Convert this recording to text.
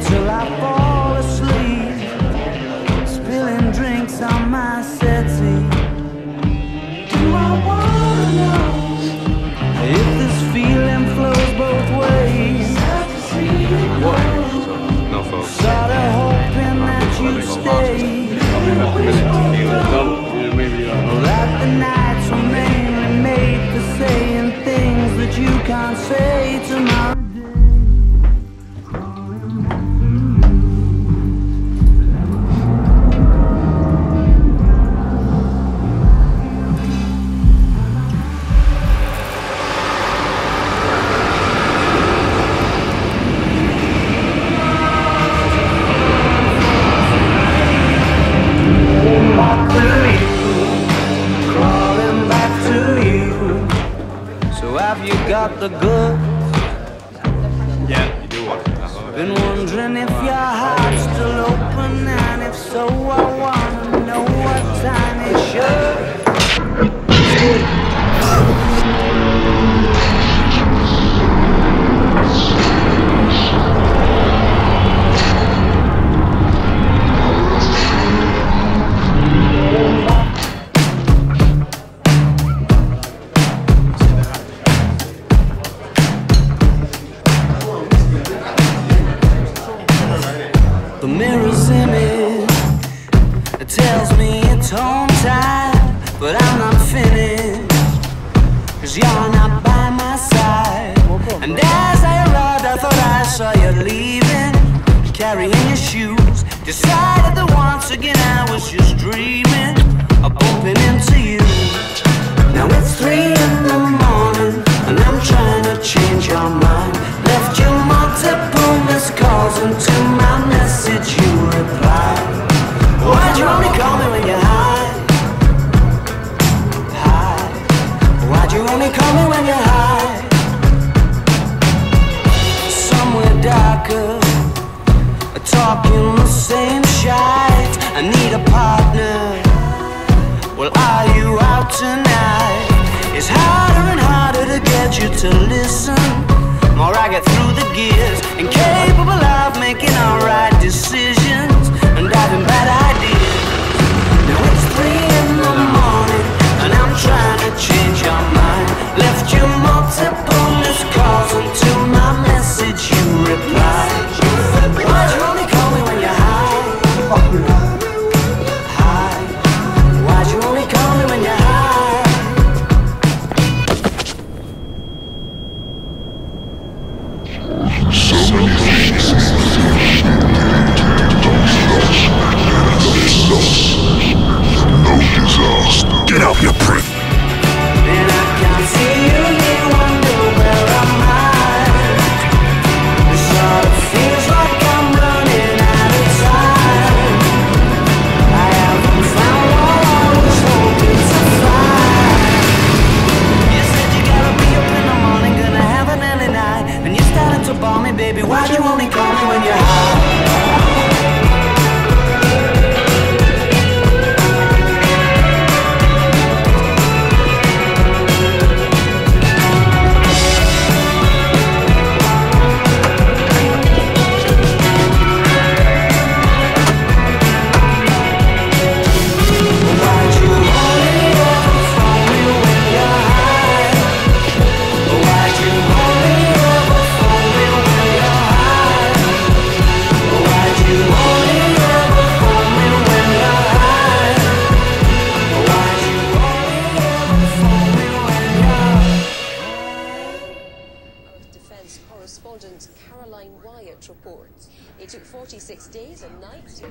until I fall asleep, spilling drinks on my settee. Do I wanna know if this feeling flows both ways? No folks. Sorta hoping that you'd stay. The goods? Yeah, you do want it. Uh-huh. Been wondering if your heart's still open, and if so, I wanna know what time it should. And as I arrived, I thought I saw you leaving, carrying your shoes. Decided that once again I was just dreaming of bumping into you. Now it's three in the morning, and I'm trying to change your mind. Left you multiple missed calls, and to my message you replied. Why'd you only call me when you're high? High. Why'd you only call me when you're high? Talking the same shit. I need a partner. Well, are you out tonight? It's harder and harder to get you to listen. More I get through the gears, Wyatt reports. It took 46 days and nights.